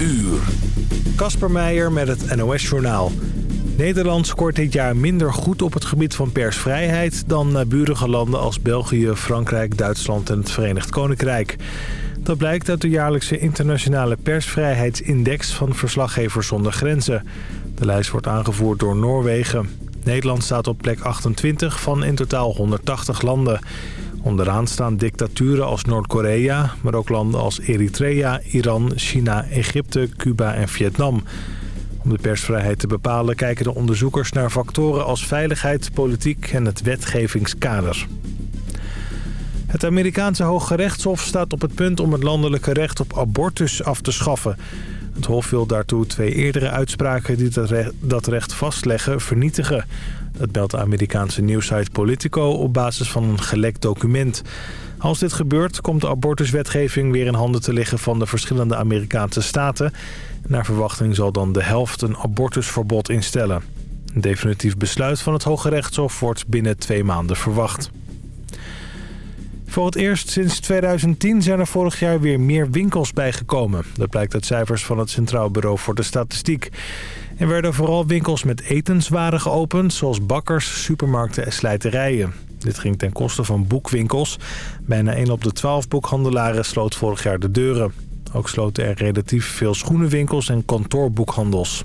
uur. Kasper Meijer met het NOS-journaal. Nederland scoort dit jaar minder goed op het gebied van persvrijheid... dan naburige landen als België, Frankrijk, Duitsland en het Verenigd Koninkrijk. Dat blijkt uit de jaarlijkse internationale persvrijheidsindex van Verslaggevers zonder Grenzen. De lijst wordt aangevoerd door Noorwegen. Nederland staat op plek 28 van in totaal 180 landen. Onderaan staan dictaturen als Noord-Korea, maar ook landen als Eritrea, Iran, China, Egypte, Cuba en Vietnam. Om de persvrijheid te bepalen kijken de onderzoekers naar factoren als veiligheid, politiek en het wetgevingskader. Het Amerikaanse Hoge Rechtshof staat op het punt om het landelijke recht op abortus af te schaffen. Het Hof wil daartoe twee eerdere uitspraken die dat recht vastleggen vernietigen. Dat meldt de Amerikaanse nieuwsite Politico op basis van een gelekt document. Als dit gebeurt komt de abortuswetgeving weer in handen te liggen van de verschillende Amerikaanse staten. Naar verwachting zal dan de helft een abortusverbod instellen. Een definitief besluit van het Hoge Rechtshof wordt binnen twee maanden verwacht. Voor het eerst sinds 2010 zijn er vorig jaar weer meer winkels bijgekomen. Dat blijkt uit cijfers van het Centraal Bureau voor de Statistiek. Er werden vooral winkels met etenswaren geopend, zoals bakkers, supermarkten en slijterijen. Dit ging ten koste van boekwinkels. Bijna 1 op de 12 boekhandelaren sloot vorig jaar de deuren. Ook sloten er relatief veel schoenenwinkels en kantoorboekhandels.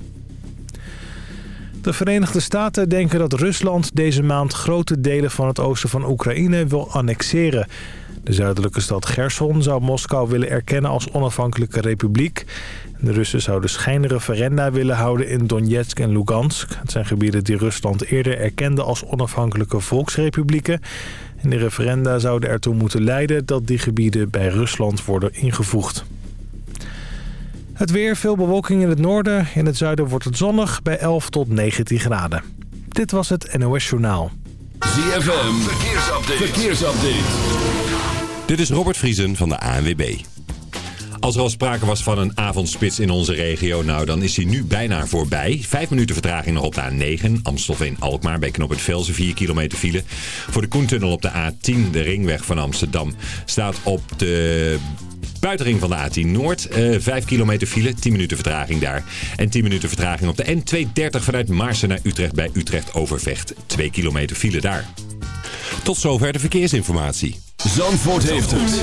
De Verenigde Staten denken dat Rusland deze maand grote delen van het oosten van Oekraïne wil annexeren. De zuidelijke stad Gerson zou Moskou willen erkennen als onafhankelijke republiek. De Russen zouden schijnreferenda willen houden in Donetsk en Lugansk. Het zijn gebieden die Rusland eerder erkende als onafhankelijke volksrepublieken. En de referenda zouden ertoe moeten leiden dat die gebieden bij Rusland worden ingevoegd. Het weer, veel bewolking in het noorden. In het zuiden wordt het zonnig bij 11 tot 19 graden. Dit was het NOS Journaal. ZFM, verkeersupdate. verkeersupdate. Dit is Robert Vriesen van de ANWB. Als er al sprake was van een avondspits in onze regio, nou dan is hij nu bijna voorbij. Vijf minuten vertraging nog op de A9, Amstelveen-Alkmaar bij Knop het Velsen, 4 kilometer file. Voor de Koentunnel op de A10, de ringweg van Amsterdam, staat op de buitenring van de A10 Noord. Uh, eh, 5 kilometer file, 10 minuten vertraging daar. En 10 minuten vertraging op de N230 vanuit Maarsen naar Utrecht bij Utrecht Overvecht. 2 kilometer file daar. Tot zover de verkeersinformatie. Zandvoort heeft het.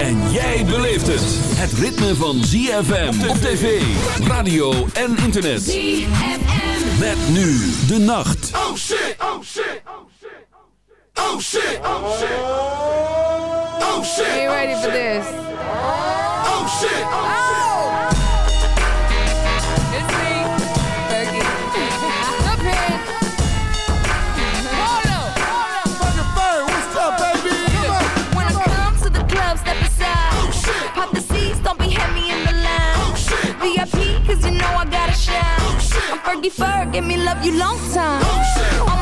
En jij beleeft het. Het ritme van ZFM op tv, radio en internet. ZFM. Met nu de nacht. Oh shit, oh shit, oh shit. Oh shit, oh shit. Oh shit. Are you oh, ready for this? Oh shit, oh, oh! It's me, Fergie. Up here. Hold up! Hold up! Fucking fur, what's up, baby? Come on. When I come to the club, step aside. Oh shit. Pop the seats, don't be heavy in the line. Oh shit! VIP, cause you know I gotta shine. Oh shit! I'm Fergie Ferg, give me love you long time. Oh, All my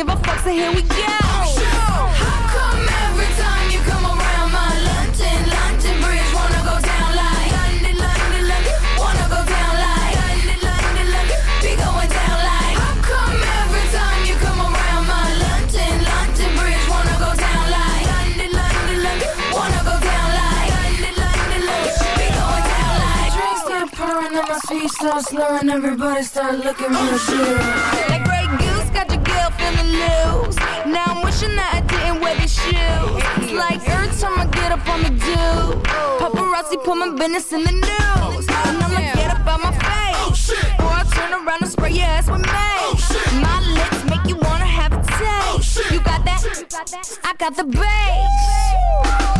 give a fuck, so here we go. How come every time you come around my London, London Bridge wanna go down like London, London, London, wanna go down like London, London, London, be going down like How come every time you come around my London, London Bridge wanna go down like London, London, London, wanna go down like London, London, London, be going down like Drinks start pouring on my feet start slurring, everybody start looking real good. Girl feeling loose. Now I'm wishing that I didn't wear these shoes. It's like every time I get up on the do, paparazzi put my business in the news, and I'ma get up on my face. Or I turn around and spray your ass with mace. My lips make you wanna have a taste. You got that? I got the bass.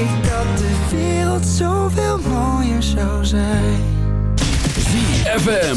ik dat de wereld zoveel mooier zou zijn. ZFM.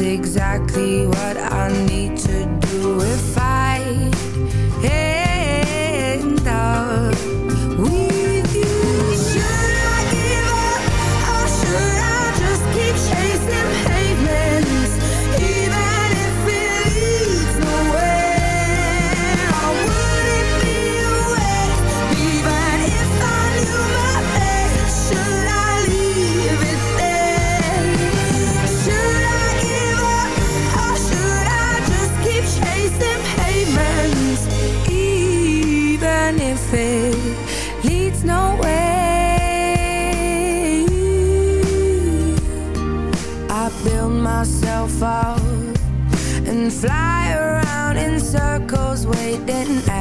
exactly what I need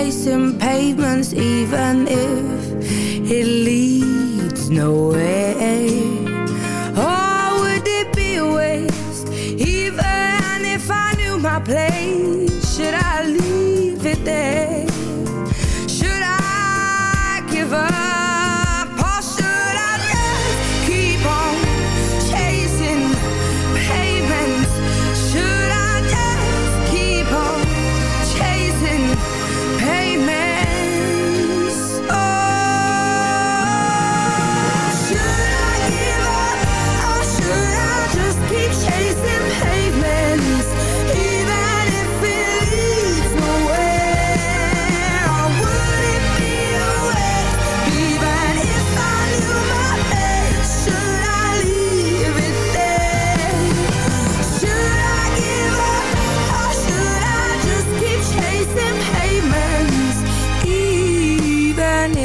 chasing pavements even if it leads nowhere. Oh, would it be a waste even if I knew my place?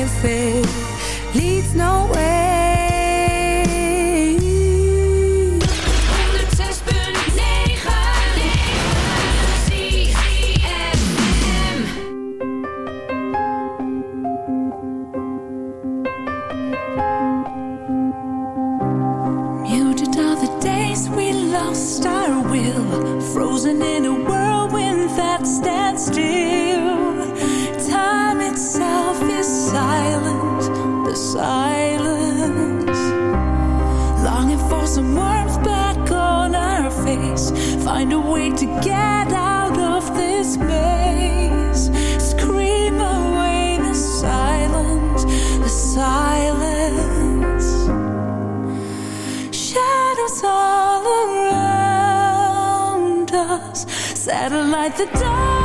Faith leads nowhere. silence. Longing for some warmth back on our face. Find a way to get out of this maze. Scream away the silence, the silence. Shadows all around us. Satellite the dark.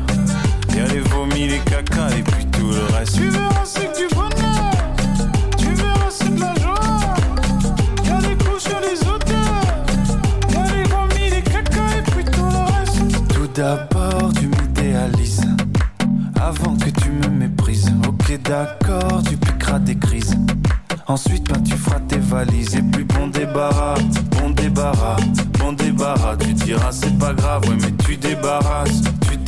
Y'a les vomis, les caca et puis tout le reste. Tu verras, c'est que du bonheur. Tu verras, c'est de la joie. Y'a les couches et les odeurs. Y'a les vomis, les caca et puis tout le reste. Tout d'abord, tu m'idéalises. Avant que tu me méprises. Ok, d'accord, tu piqueras des crises. Ensuite, ben, tu feras tes valises. Et puis, bon débarras, bon débarras, bon débarras. Tu diras, c'est pas grave, ouais, mais tu débarrasses,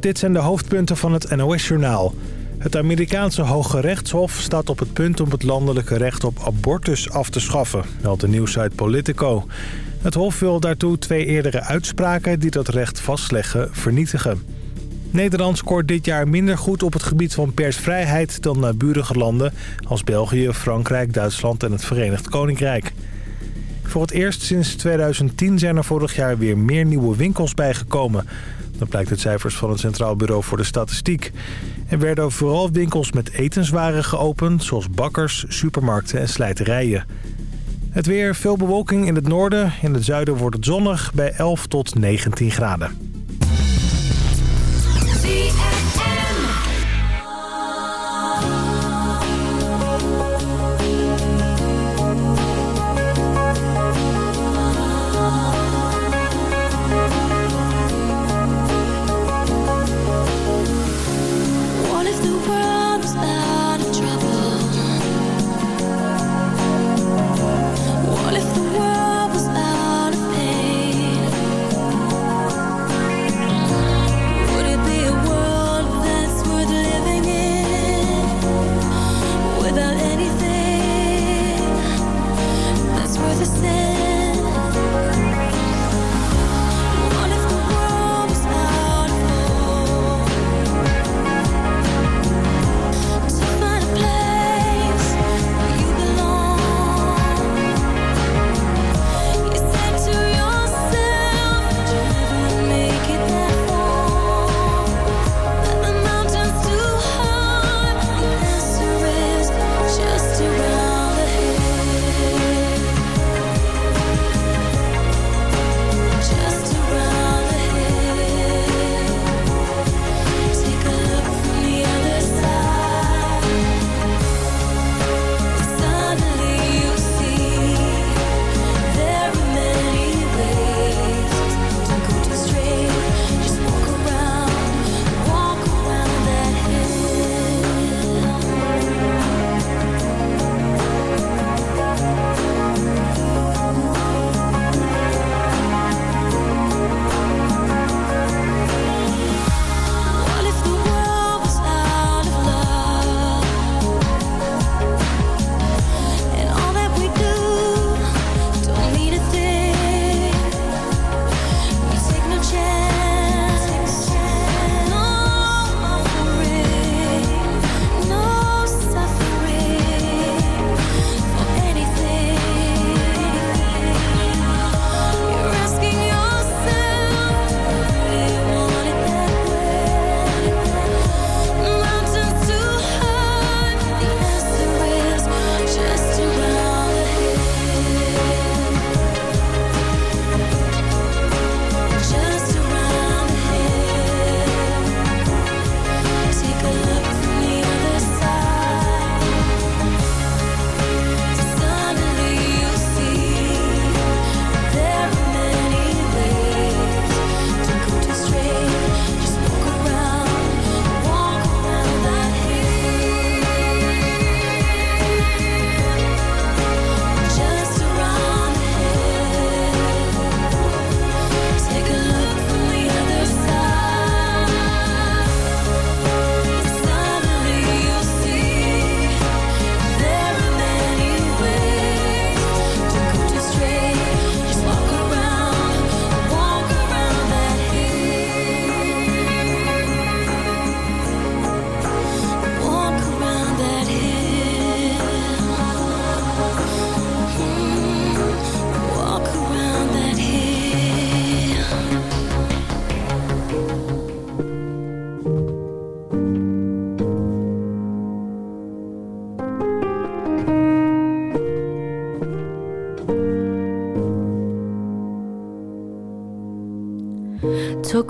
Dit zijn de hoofdpunten van het NOS-journaal. Het Amerikaanse Hoge Rechtshof staat op het punt om het landelijke recht op abortus af te schaffen, meldt de nieuwsite Politico. Het hof wil daartoe twee eerdere uitspraken die dat recht vastleggen vernietigen. Nederland scoort dit jaar minder goed op het gebied van persvrijheid dan naburige landen als België, Frankrijk, Duitsland en het Verenigd Koninkrijk. Voor het eerst sinds 2010 zijn er vorig jaar weer meer nieuwe winkels bijgekomen. Dat blijkt uit cijfers van het Centraal Bureau voor de Statistiek. Er werden vooral winkels met etenswaren geopend, zoals bakkers, supermarkten en slijterijen. Het weer, veel bewolking in het noorden. In het zuiden wordt het zonnig bij 11 tot 19 graden.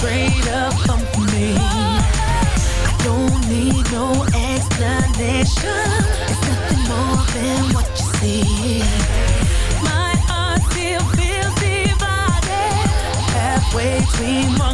straight up come for me. I don't need no explanation. It's nothing more than what you see. My heart still feels divided halfway between.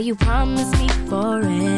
You promised me forever.